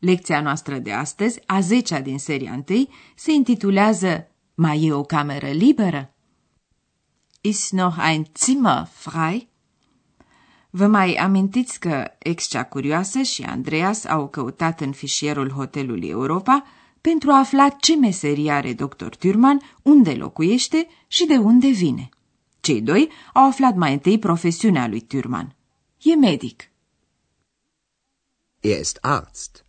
Lecția noastră de astăzi, a zecea din seria întâi, se intitulează Mai e o cameră liberă? Ist noch ein Zimmer frei? Vă mai amintiți că ex-cea curioasă și Andreas au căutat în fișierul hotelului Europa pentru a afla ce meserie are dr. Turman, unde locuiește și de unde vine. Cei doi au aflat mai întâi profesiunea lui Turman. E medic. Er ist Arzt.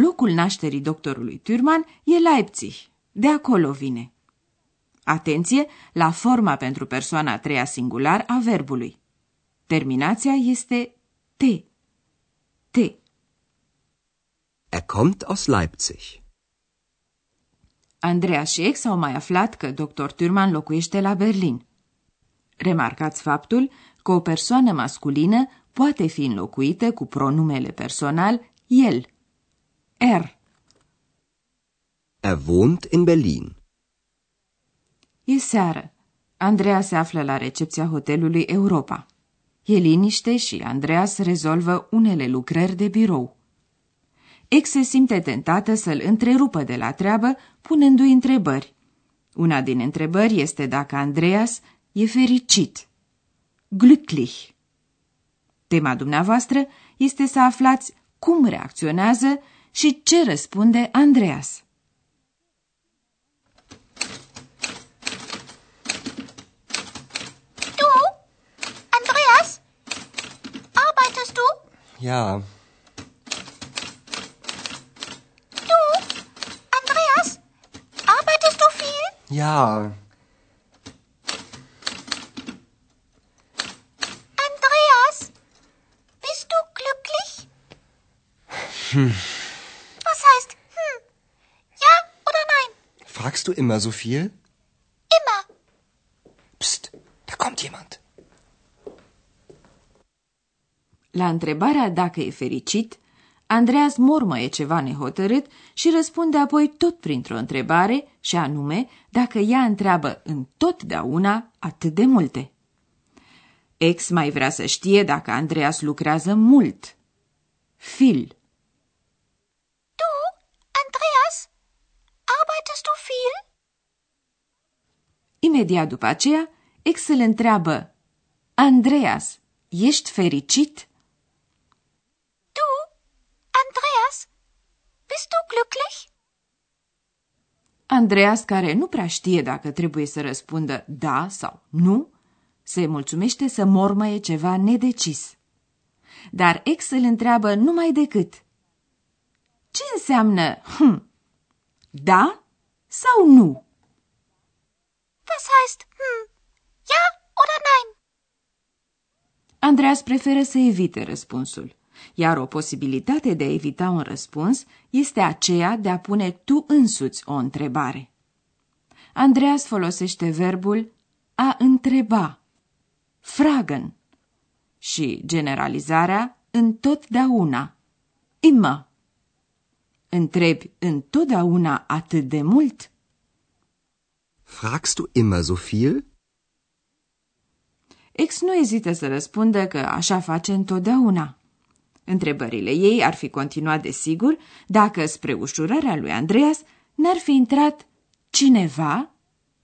Locul nașterii doctorului Turman e Leipzig. De acolo vine. Atenție la forma pentru persoana a treia singular a verbului. Terminația este T. T. Er kommt aus Leipzig. Andreea și ex au mai aflat că dr. Turman locuiește la Berlin. Remarcați faptul că o persoană masculină poate fi înlocuită cu pronumele personal el, er. Er wohnt in Berlin. E seară. Andreea se află la recepția hotelului Europa. E liniște și Andreas rezolvă unele lucrări de birou. Ex se simte tentată să-l întrerupă de la treabă, punându-i întrebări. Una din întrebări este dacă Andreas e fericit. Glücklich. Tema dumneavoastră este să aflați cum reacționează și ce răspunde Andreas. Du, Andreas? Arbeitest du? Ja, Du, Andreas? Arbeitest du viel? ja. Andreas, bist du glücklich? Was Fragst du immer so viel? Immer. Psst, da kommt jemand. La întrebarea dacă e fericit, Andreas mormăie ceva nehotărât și răspunde apoi tot printr-o întrebare, și anume dacă ea întreabă întotdeauna atât de multe. Ex mai vrea să știe dacă Andreas lucrează mult. Fil. Du, Andreas? Arbeitest du viel? Imediat după aceea, ex îl întreabă Andreas, ești fericit? Du, Andreas? Bist du glücklich? Andreas, care nu prea știe dacă trebuie să răspundă da sau nu, se mulțumește să mormăie ceva nedecis. Dar ex îl întreabă numai decât. Ce înseamnă hm? Da sau nu? Was heißt hm? Ja oder nein? Andreas preferă să evite răspunsul, iar o posibilitate de a evita un răspuns este aceea de a pune tu însuți o întrebare. Andreas folosește verbul a întreba, fragen, și generalizarea întotdeauna, immer. Întrebi întotdeauna atât de mult? Fragst du immer so viel? Ex nu ezită să răspundă că așa face întotdeauna. Întrebările ei ar fi continuat desigur dacă, spre ușurarea lui Andreas, n-ar fi intrat cineva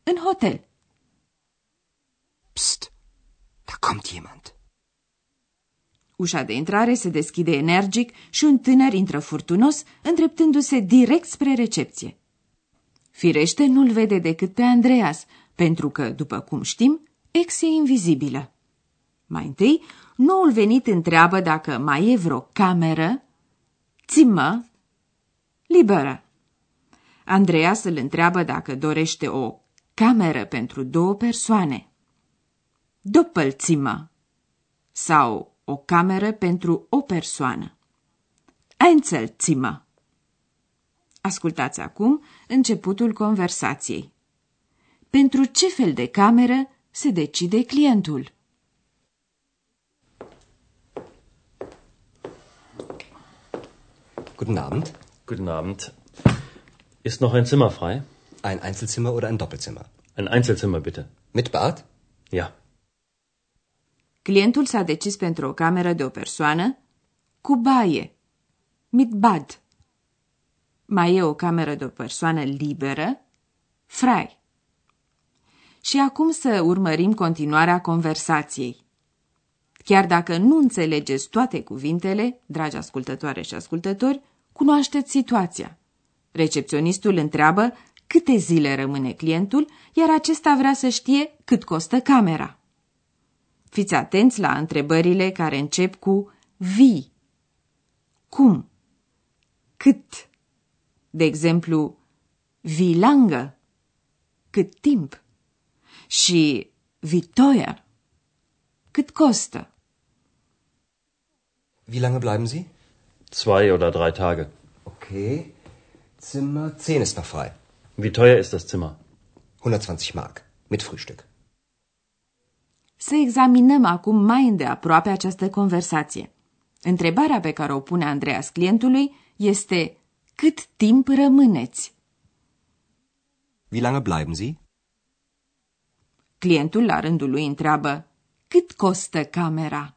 în hotel. Psst, da kommt jemand. Ușa de intrare se deschide energic și un tânăr intră furtunos, îndreptându-se direct spre recepție. Firește, nu-l vede decât pe Andreas, pentru că, după cum știm, ex e invizibilă. Mai întâi, noul venit întreabă dacă mai e vreo cameră, țimă, liberă. Andreas îl întreabă dacă dorește o cameră pentru două persoane. Doppelzimmer sau o cameră pentru o persoană. Einzelzimmer. Ascultați acum începutul conversației. Pentru ce fel de cameră se decide clientul? Guten Abend. Guten Abend. Ist noch ein Zimmer frei? Ein Einzelzimmer oder ein Doppelzimmer? Ein Einzelzimmer bitte. Mit Bad? Ja. Clientul s-a decis pentru o cameră de o persoană cu baie, mit bad. Mai e o cameră de o persoană liberă, frei. Și acum să urmărim continuarea conversației. Chiar dacă nu înțelegeți toate cuvintele, dragi ascultătoare și ascultători, cunoașteți situația. Recepționistul întreabă câte zile rămâne clientul, iar acesta vrea să știe cât costă camera. Fiți atenți la întrebările care încep cu vi. Cum? Cât? De exemplu, wie lange? Cât timp? Și wie teuer? Cât costă? Wie lange bleiben Sie? Zwei oder drei Tage. Okay. Zimmer 10 ist noch frei. Wie teuer ist das Zimmer? 120 Mark. Mit Frühstück. Să examinăm acum mai îndeaproape această conversație. Întrebarea pe care o pune Andreas clientului este cât timp rămâneți? Wie lange bleiben Sie? Clientul la rândul lui întreabă cât costă camera?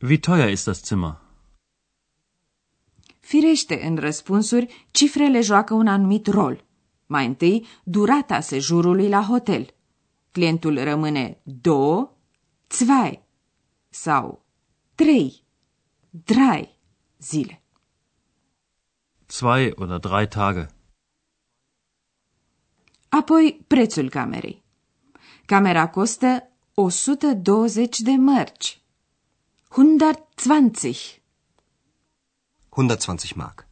Wie teuer ist das Zimmer? Firește, în răspunsuri, cifrele joacă un anumit rol. Mai întâi, durata sejurului la hotel. Clientul rămâne două, zwei sau trei, drei zile. Zwei oder drei Tage. Apoi, prețul camerei. Camera costă 120 de mărci. 120. 120 Mark.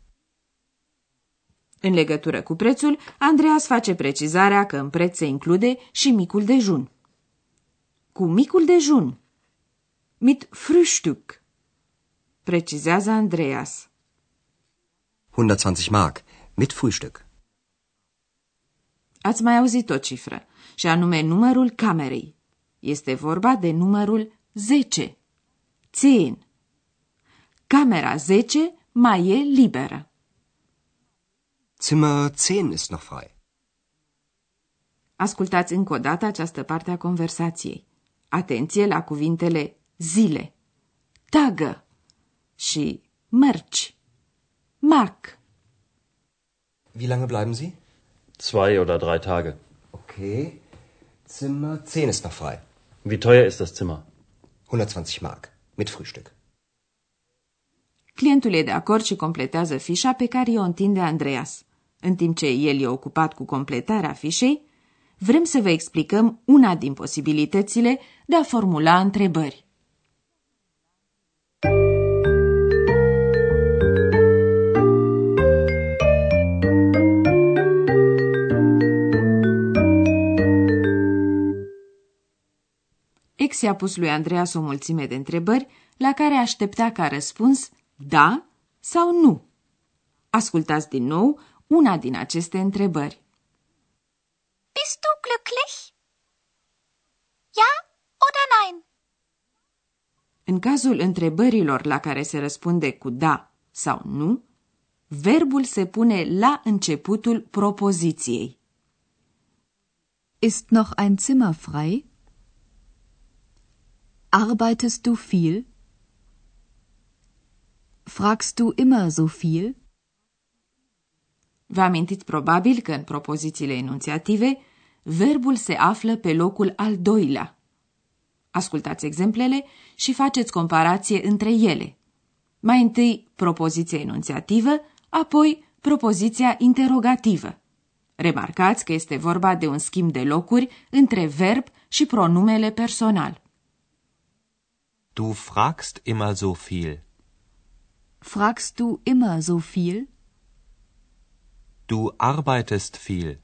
În legătură cu prețul, Andreas face precizarea că în preț se include și micul dejun. Cu micul dejun. Mit Frühstück. Precizează Andreas. 120 Mark. Mit Frühstück. Ați mai auzit o cifră, și anume numărul camerei. Este vorba de numărul 10. 10. Camera 10 mai e liberă. Zimmer 10 ist noch frei. Ascultați încă o dată această parte a conversației. Atenție la cuvintele zile, tagă și mărci, marc. Wie lange bleiben Sie? Zwei oder drei Tage. Okay. Zimmer 10 ist noch frei. Wie teuer ist das Zimmer? 120 Mark. Mit Frühstück. Clientul e de acord și completează fișa pe care o întinde Andreas. În timp ce el e ocupat cu completarea fișei, vrem să vă explicăm una din posibilitățile de a formula întrebări. Ex i-a pus lui Andreas o mulțime de întrebări la care aștepta ca răspuns da sau nu. Ascultați din nou una din aceste întrebări. Bist du glücklich? Ja oder nein? În cazul întrebărilor la care se răspunde cu da sau nu, verbul se pune la începutul propoziției. Ist noch ein Zimmer frei? Arbeitest du viel? Fragst du immer so viel? Vă amintiți probabil că în propozițiile enunțiative, verbul se află pe locul al doilea. Ascultați exemplele și faceți comparație între ele. Mai întâi propoziția enunțiativă, apoi propoziția interogativă. Remarcați că este vorba de un schimb de locuri între verb și pronumele personal. Du fragst immer so viel. Fragst du immer so viel? Du arbeitest viel.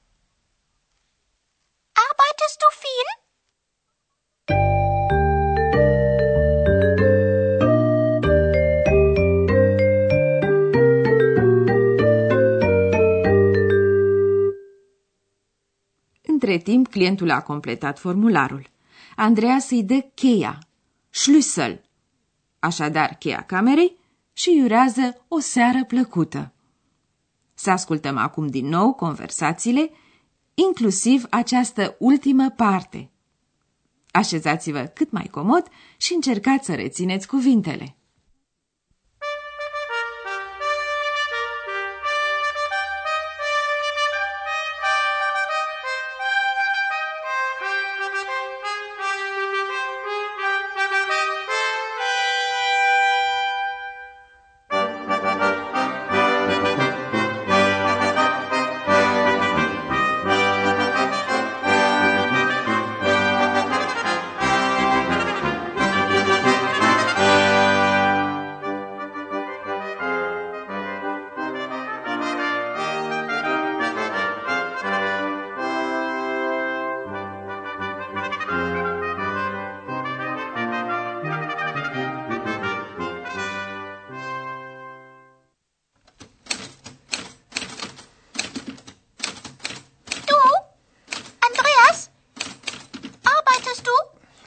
Arbeitest du viel? Între timp, clientul a completat formularul. Andreas i dă cheia, Schlüssel, așadar cheia camerei și iurează o seară plăcută. Să ascultăm acum din nou conversațiile, inclusiv această ultimă parte. Așezați-vă cât mai comod și încercați să rețineți cuvintele.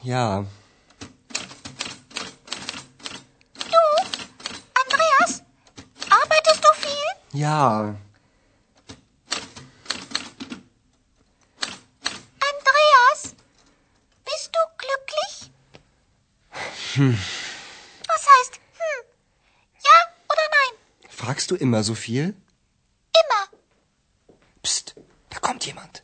Ja, Du? Andreas? Arbeitest du viel? ja. Andreas? Bist du glücklich? Was heißt hm? Ja oder nein? Fragst du immer so viel? Immer. Psst, da kommt jemand.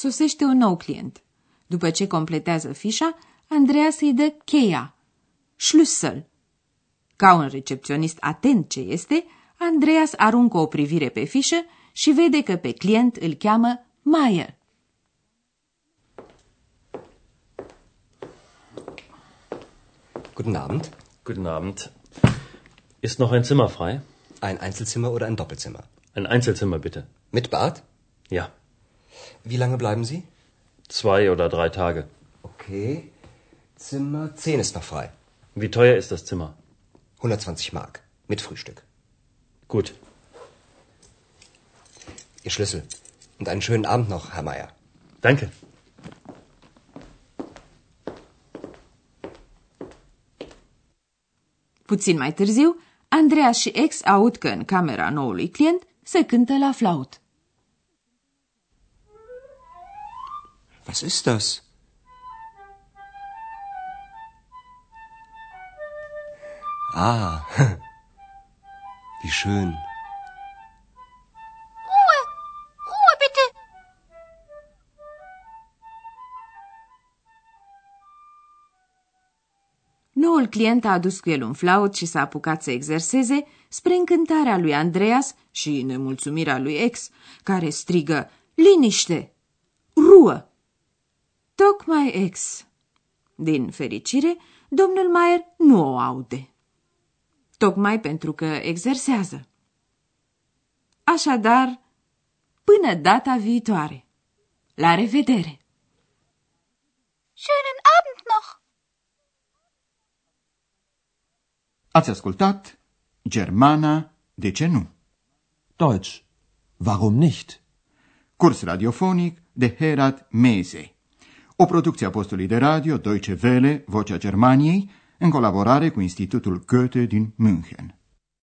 Sosește un nou client. După ce completează fișa, Andreas îi dă cheia, Schlüssel. Ca un recepționist atent ce este, Andreas aruncă o privire pe fișă și vede că pe client îl cheamă Mayer. Guten Abend. Guten Abend. Ist noch ein Zimmer frei? Ein Einzelzimmer oder ein Doppelzimmer? Ein Einzelzimmer bitte. Mit Bad? Ja. Wie lange bleiben Sie? Zwei oder drei Tage. Okay. Zimmer 10 ist noch frei. Wie teuer ist das Zimmer? 120 Mark. Mit Frühstück. Gut. Ihr Schlüssel. Und einen schönen Abend noch, Herr Meier. Danke. Puțin mai târziu, Andreas și ex aud că în camera noului client se cântă la flaut. Was ist das? Ah, wie schön. Ruhe! Ruhe bitte! Noul client a adus cu el un flaut și s-a apucat să exerseze spre încântarea lui Andreas și nemulțumirea lui ex, care strigă, liniște, ruă. Tocmai ex. Din fericire, domnul Maier nu o aude. Tocmai pentru că exersează. Așadar, până data viitoare. La revedere! Schönen Abend noch! Ați ascultat Germana, de ce nu? Deutsch. Warum nicht? Curs radiofonic de Herat Meze. O producție a postului de radio Deutsche Welle, Vocea Germaniei, în colaborare cu Institutul Goethe din München.